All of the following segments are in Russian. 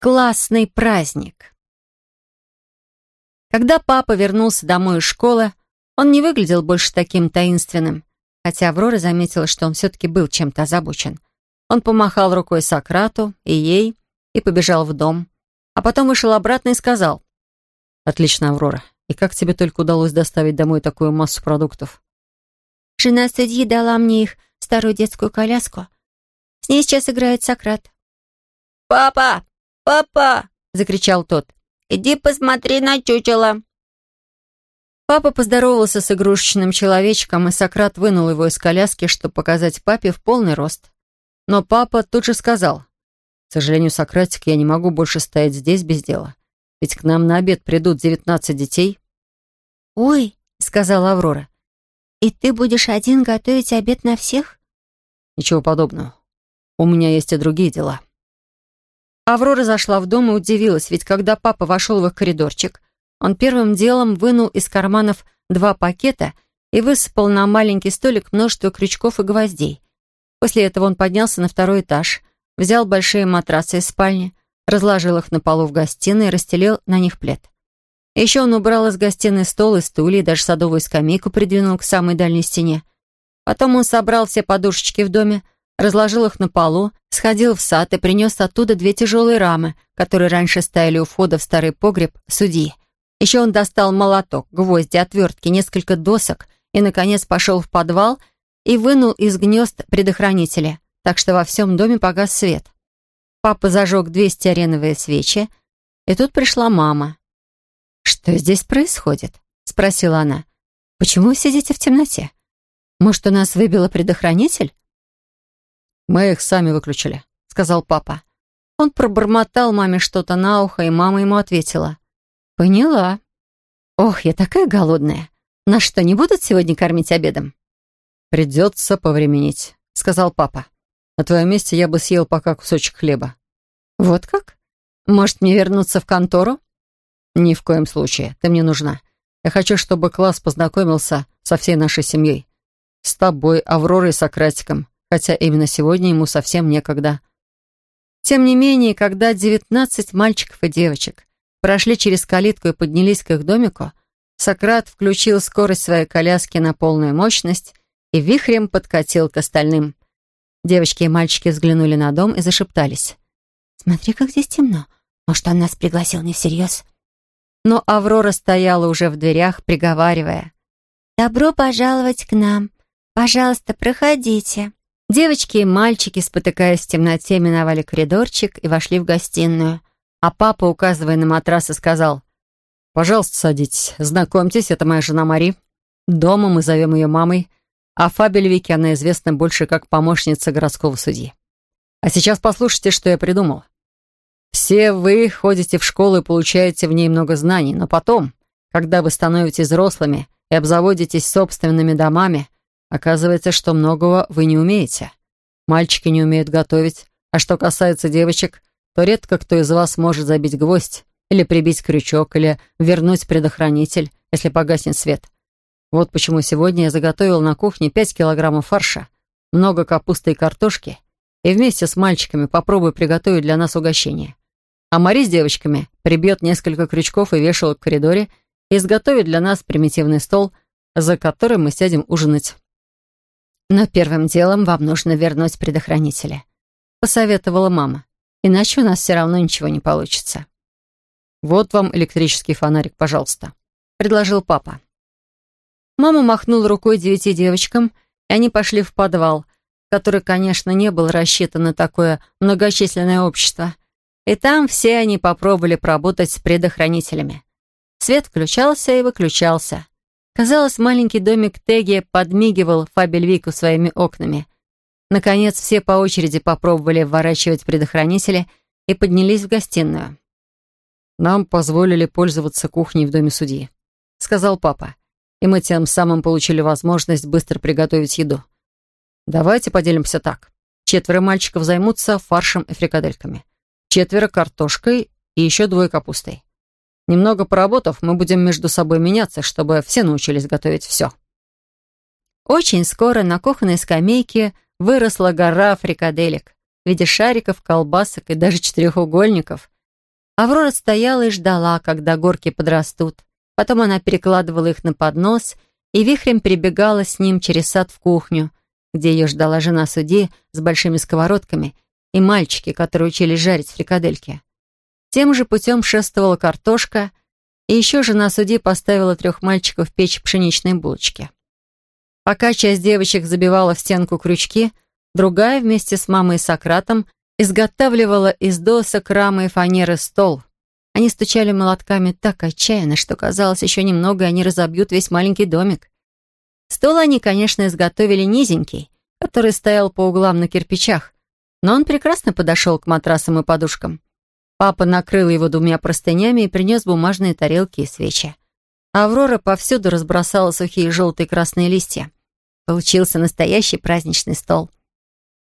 Классный праздник. Когда папа вернулся домой из школы, он не выглядел больше таким таинственным, хотя Аврора заметила, что он все-таки был чем-то озабочен. Он помахал рукой Сократу и ей и побежал в дом, а потом вышел обратно и сказал. «Отлично, Аврора. И как тебе только удалось доставить домой такую массу продуктов?» «Жена судьи дала мне их, старую детскую коляску. С ней сейчас играет Сократ». «Папа! Папа!» — закричал тот. «Иди посмотри на чучело!» Папа поздоровался с игрушечным человечком, и Сократ вынул его из коляски, чтобы показать папе в полный рост. Но папа тут же сказал, «К сожалению, Сократик, я не могу больше стоять здесь без дела. Ведь к нам на обед придут девятнадцать детей». «Ой», — сказала Аврора, «и ты будешь один готовить обед на всех?» «Ничего подобного. У меня есть и другие дела». Аврора зашла в дом и удивилась, ведь когда папа вошел в их коридорчик, он первым делом вынул из карманов два пакета и высыпал на маленький столик множество крючков и гвоздей. После этого он поднялся на второй этаж, взял большие матрасы из спальни, разложил их на полу в гостиной и расстелил на них плед. Еще он убрал из гостиной стол и стулья, и даже садовую скамейку придвинул к самой дальней стене. Потом он собрал все подушечки в доме, разложил их на полу, сходил в сад и принес оттуда две тяжелые рамы, которые раньше стояли у входа в старый погреб судьи. Еще он достал молоток, гвозди, отвертки, несколько досок и, наконец, пошел в подвал и вынул из гнезд предохранители, так что во всем доме погас свет. Папа зажег две стеареновые свечи, и тут пришла мама. «Что здесь происходит?» — спросила она. «Почему вы сидите в темноте? Может, у нас выбило предохранитель?» «Мы их сами выключили», — сказал папа. Он пробормотал маме что-то на ухо, и мама ему ответила. «Поняла. Ох, я такая голодная. Нас что, не будут сегодня кормить обедом?» «Придется повременить», — сказал папа. «На твоем месте я бы съел пока кусочек хлеба». «Вот как? Может, мне вернуться в контору?» «Ни в коем случае. Ты мне нужна. Я хочу, чтобы класс познакомился со всей нашей семьей. С тобой, Авророй и Сократиком хотя именно сегодня ему совсем некогда. Тем не менее, когда девятнадцать мальчиков и девочек прошли через калитку и поднялись к их домику, Сократ включил скорость своей коляски на полную мощность и вихрем подкатил к остальным. Девочки и мальчики взглянули на дом и зашептались. «Смотри, как здесь темно. Может, он нас пригласил не всерьез?» Но Аврора стояла уже в дверях, приговаривая. «Добро пожаловать к нам. Пожалуйста, проходите». Девочки и мальчики, спотыкаясь в темноте, миновали коридорчик и вошли в гостиную. А папа, указывая на матрасы, сказал, «Пожалуйста, садитесь. Знакомьтесь, это моя жена Мари. Дома мы зовем ее мамой, а Фабельвике она известна больше как помощница городского судьи. А сейчас послушайте, что я придумал. Все вы ходите в школу и получаете в ней много знаний, но потом, когда вы становитесь взрослыми и обзаводитесь собственными домами, Оказывается, что многого вы не умеете. Мальчики не умеют готовить, а что касается девочек, то редко кто из вас может забить гвоздь или прибить крючок, или вернуть предохранитель, если погаснет свет. Вот почему сегодня я заготовил на кухне 5 килограммов фарша, много капусты и картошки, и вместе с мальчиками попробую приготовить для нас угощение. А Мари с девочками прибьет несколько крючков и вешалок в коридоре и изготовит для нас примитивный стол, за которым мы сядем ужинать. «Но первым делом вам нужно вернуть предохранители», — посоветовала мама. «Иначе у нас все равно ничего не получится». «Вот вам электрический фонарик, пожалуйста», — предложил папа. Мама махнула рукой девяти девочкам, и они пошли в подвал, который, конечно, не был рассчитан на такое многочисленное общество. И там все они попробовали поработать с предохранителями. Свет включался и выключался. Казалось, маленький домик Теги подмигивал Фабельвику своими окнами. Наконец, все по очереди попробовали вворачивать предохранители и поднялись в гостиную. «Нам позволили пользоваться кухней в доме судьи», — сказал папа. «И мы тем самым получили возможность быстро приготовить еду. Давайте поделимся так. Четверо мальчиков займутся фаршем и фрикадельками. Четверо — картошкой и еще двое — капустой. Немного поработав, мы будем между собой меняться, чтобы все научились готовить все. Очень скоро на кухонной скамейке выросла гора фрикаделек в виде шариков, колбасок и даже четырехугольников, Аврора стояла и ждала, когда горки подрастут. Потом она перекладывала их на поднос и вихрем перебегала с ним через сад в кухню, где ее ждала жена судьи с большими сковородками и мальчики, которые учились жарить фрикадельки. Тем же путем шествовала картошка, и еще жена судьи поставила трех мальчиков в печь пшеничные булочки. Пока часть девочек забивала в стенку крючки, другая вместе с мамой и Сократом изготавливала из досок, рамы и фанеры стол. Они стучали молотками так отчаянно, что казалось, еще немного, и они разобьют весь маленький домик. Стол они, конечно, изготовили низенький, который стоял по углам на кирпичах, но он прекрасно подошел к матрасам и подушкам. Папа накрыл его двумя простынями и принес бумажные тарелки и свечи. Аврора повсюду разбросала сухие желтые и красные листья. Получился настоящий праздничный стол.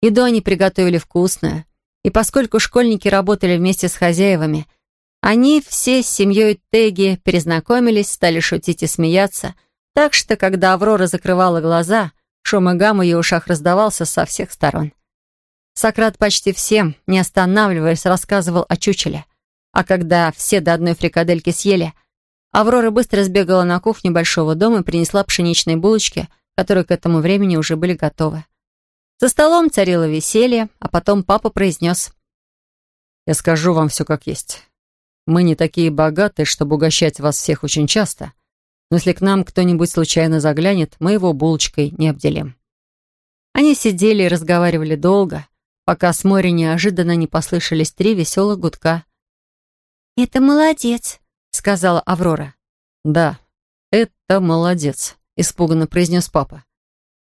Еду они приготовили вкусную, и поскольку школьники работали вместе с хозяевами, они все с семьей Теги перезнакомились, стали шутить и смеяться, так что, когда Аврора закрывала глаза, шум и гам в ее ушах раздавался со всех сторон. Сократ почти всем, не останавливаясь, рассказывал о чучеле. А когда все до одной фрикадельки съели, Аврора быстро сбегала на кухню большого дома и принесла пшеничные булочки, которые к этому времени уже были готовы. За столом царило веселье, а потом папа произнес. «Я скажу вам все как есть. Мы не такие богатые, чтобы угощать вас всех очень часто, но если к нам кто-нибудь случайно заглянет, мы его булочкой не обделим». Они сидели и разговаривали долго, пока с моря неожиданно не послышались три веселых гудка. «Это молодец», — сказала Аврора. «Да, это молодец», — испуганно произнес папа.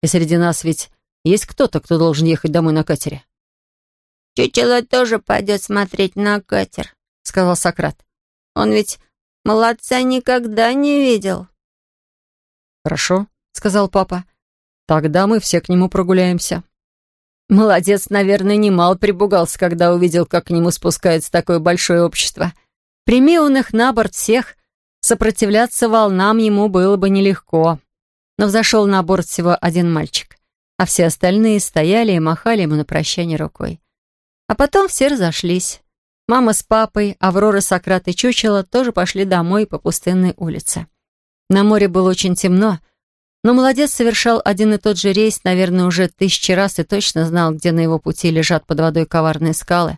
«И среди нас ведь есть кто-то, кто должен ехать домой на катере?» «Чучело тоже пойдет смотреть на катер», — сказал Сократ. «Он ведь молодца никогда не видел». «Хорошо», — сказал папа. «Тогда мы все к нему прогуляемся». Молодец, наверное, немало прибугался, когда увидел, как к нему спускается такое большое общество. Прими он их на борт всех, сопротивляться волнам ему было бы нелегко. Но взошел на борт всего один мальчик, а все остальные стояли и махали ему на прощание рукой. А потом все разошлись. Мама с папой, Аврора, Сократ и Чучело тоже пошли домой по пустынной улице. На море было очень темно, но молодец совершал один и тот же рейс, наверное, уже тысячи раз и точно знал, где на его пути лежат под водой коварные скалы,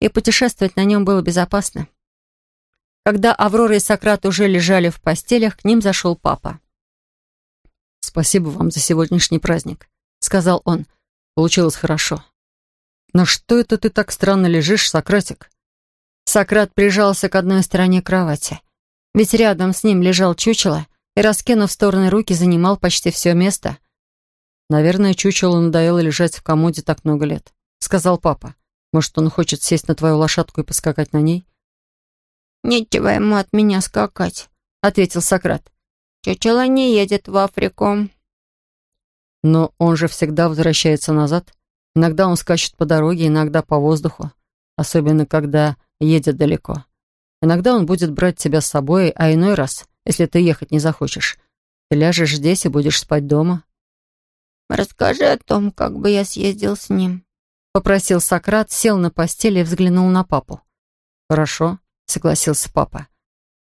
и путешествовать на нем было безопасно. Когда Аврора и Сократ уже лежали в постелях, к ним зашел папа. «Спасибо вам за сегодняшний праздник», — сказал он. «Получилось хорошо». «Но что это ты так странно лежишь, Сократик?» Сократ прижался к одной стороне кровати. Ведь рядом с ним лежал чучело, и, раскинув в стороны руки, занимал почти все место. «Наверное, чучелу надоело лежать в комоде так много лет», — сказал папа. «Может, он хочет сесть на твою лошадку и поскакать на ней?» «Нечего ему от меня скакать», — ответил Сократ. «Чучело не едет в Африку». «Но он же всегда возвращается назад. Иногда он скачет по дороге, иногда по воздуху, особенно когда едет далеко. Иногда он будет брать тебя с собой, а иной раз если ты ехать не захочешь. Ты ляжешь здесь и будешь спать дома». «Расскажи о том, как бы я съездил с ним», — попросил Сократ, сел на постели и взглянул на папу. «Хорошо», — согласился папа,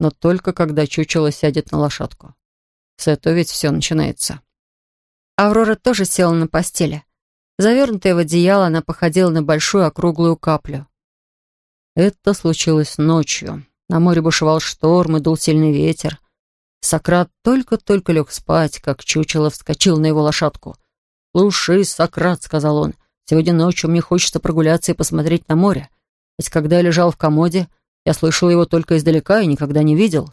«но только когда чучело сядет на лошадку. С этого ведь все начинается». Аврора тоже села на постели. Завернутая в одеяло, она походила на большую округлую каплю. Это случилось ночью. На море бушевал шторм и дул сильный ветер. Сократ только-только лег спать, как чучело вскочил на его лошадку. «Слушай, Сократ», — сказал он, — «сегодня ночью мне хочется прогуляться и посмотреть на море. Ведь когда я лежал в комоде, я слышал его только издалека и никогда не видел».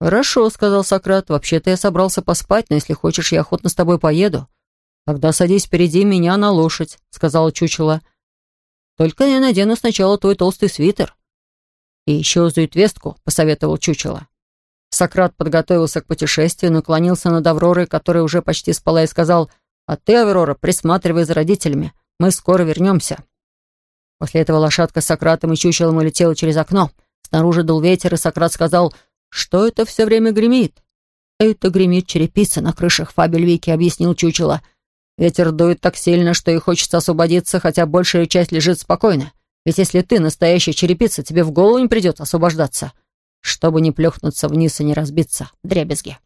«Хорошо», — сказал Сократ, — «вообще-то я собрался поспать, но если хочешь, я охотно с тобой поеду». «Тогда садись впереди меня на лошадь», — сказала чучело. «Только я надену сначала твой толстый свитер». «И еще зуитвестку», — посоветовал чучело. Сократ подготовился к путешествию, наклонился над Авророй, которая уже почти спала, и сказал, «А ты, Аврора, присматривай за родителями. Мы скоро вернемся». После этого лошадка с Сократом и чучелом улетела через окно. Снаружи дул ветер, и Сократ сказал, «Что это все время гремит?» «Это гремит черепица на крышах Фабельвики», — объяснил чучело. «Ветер дует так сильно, что и хочется освободиться, хотя большая часть лежит спокойно. Ведь если ты настоящая черепица, тебе в голову не придет освобождаться, чтобы не плюхнуться вниз и не разбиться дребезги.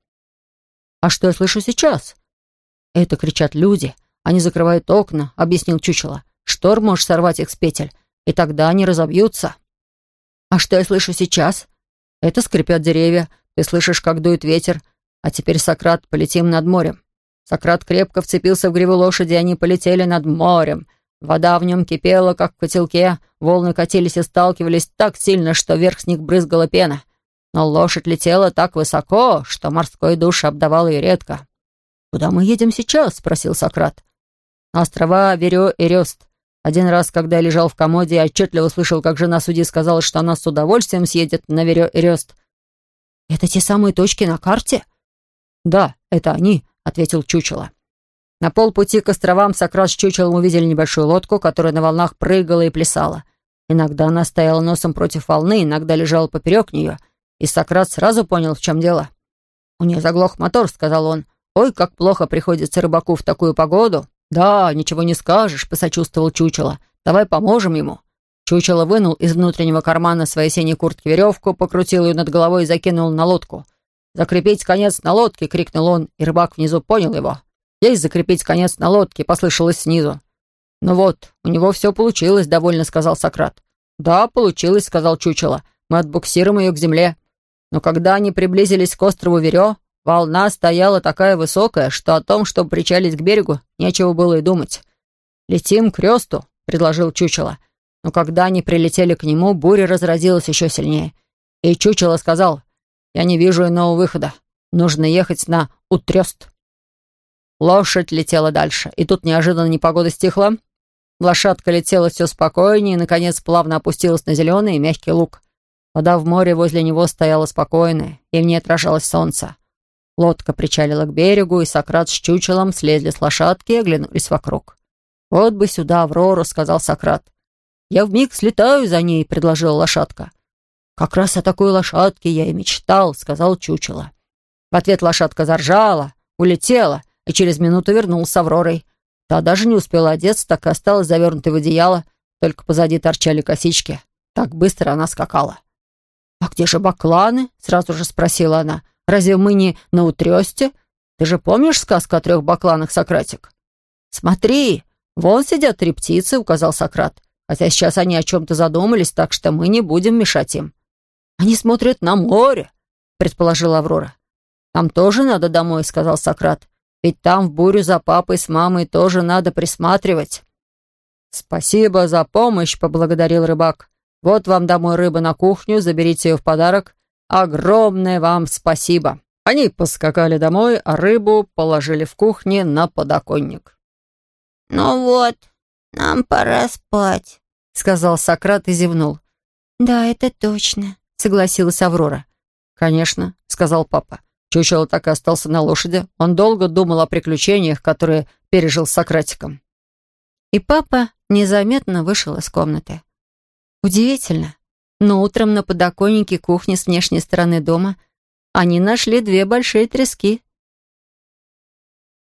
А что я слышу сейчас? Это кричат люди. Они закрывают окна, объяснил Чучело. Шторм может сорвать их с петель, и тогда они разобьются. А что я слышу сейчас? Это скрипят деревья, ты слышишь, как дует ветер. А теперь, Сократ, полетим над морем. Сократ крепко вцепился в гриву лошади, и они полетели над морем. Вода в нем кипела, как в котелке, волны катились и сталкивались так сильно, что вверх с них брызгала пена. Но лошадь летела так высоко, что морской душ обдавал ее редко. «Куда мы едем сейчас?» — спросил Сократ. «На острова Верё и Рёст. Один раз, когда я лежал в комоде, я отчетливо слышал, как жена судьи сказала, что она с удовольствием съедет на Верё и Рёст». «Это те самые точки на карте?» «Да, это они», — ответил Чучело. На полпути к островам Сократ с чучелом увидели небольшую лодку, которая на волнах прыгала и плясала. Иногда она стояла носом против волны, иногда лежала поперек нее, и Сократ сразу понял, в чем дело. «У нее заглох мотор», — сказал он. «Ой, как плохо приходится рыбаку в такую погоду». «Да, ничего не скажешь», — посочувствовал Чучело. «Давай поможем ему». Чучело вынул из внутреннего кармана своей синей куртки веревку, покрутил ее над головой и закинул на лодку. «Закрепить конец на лодке!» — крикнул он, и рыбак внизу понял его. Есть закрепить конец на лодке, послышалось снизу. «Ну вот, у него все получилось», — довольно сказал Сократ. «Да, получилось», — сказал Чучело. «Мы отбуксируем ее к земле». Но когда они приблизились к острову Верё, волна стояла такая высокая, что о том, чтобы причалить к берегу, нечего было и думать. «Летим к Рёсту», — предложил Чучело. Но когда они прилетели к нему, буря разразилась еще сильнее. И Чучело сказал, «Я не вижу иного выхода. Нужно ехать на Утрёст». Лошадь летела дальше, и тут неожиданно непогода стихла. Лошадка летела все спокойнее и, наконец, плавно опустилась на зеленый и мягкий луг. Вода в море возле него стояла спокойная, и в ней отражалось солнце. Лодка причалила к берегу, и Сократ с чучелом слезли с лошадки и оглянулись вокруг. «Вот бы сюда, Аврору», — сказал Сократ. «Я вмиг слетаю за ней», — предложила лошадка. «Как раз о такой лошадке я и мечтал», — сказал чучело. В ответ лошадка заржала, улетела, и через минуту вернулся с Авророй. Та даже не успела одеться, так и осталась завернутой в одеяло, только позади торчали косички. Так быстро она скакала. «А где же бакланы?» — сразу же спросила она. «Разве мы не на утрёсте? Ты же помнишь сказку о трех бакланах, Сократик?» «Смотри, вон сидят три птицы», — указал Сократ. «Хотя сейчас они о чем-то задумались, так что мы не будем мешать им». «Они смотрят на море», — предположила Аврора. «Нам тоже надо домой», — сказал Сократ. Ведь там в бурю за папой с мамой тоже надо присматривать». «Спасибо за помощь», — поблагодарил рыбак. «Вот вам домой рыба на кухню, заберите ее в подарок. Огромное вам спасибо». Они поскакали домой, а рыбу положили в кухне на подоконник. «Ну вот, нам пора спать», — сказал Сократ и зевнул. «Да, это точно», — согласилась Аврора. «Конечно», — сказал папа. Чучело так и остался на лошади. Он долго думал о приключениях, которые пережил с Сократиком. И папа незаметно вышел из комнаты. Удивительно, но утром на подоконнике кухни с внешней стороны дома они нашли две большие трески.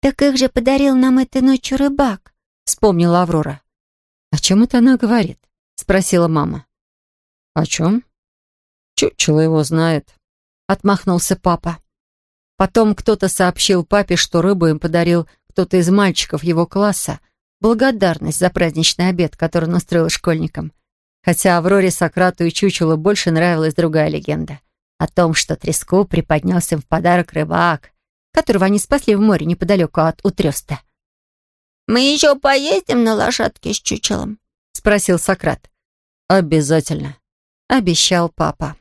«Так их же подарил нам этой ночью рыбак», — вспомнила Аврора. «О чем это она говорит?» — спросила мама. «О чем?» «Чучело его знает», — отмахнулся папа. Потом кто-то сообщил папе, что рыбу им подарил кто-то из мальчиков его класса. Благодарность за праздничный обед, который он устроил школьникам. Хотя Авроре, Сократу и Чучелу больше нравилась другая легенда. О том, что треску преподнес им в подарок рыбак, которого они спасли в море неподалеку от Утрёста. «Мы еще поездим на лошадке с чучелом?» — спросил Сократ. «Обязательно», — обещал папа.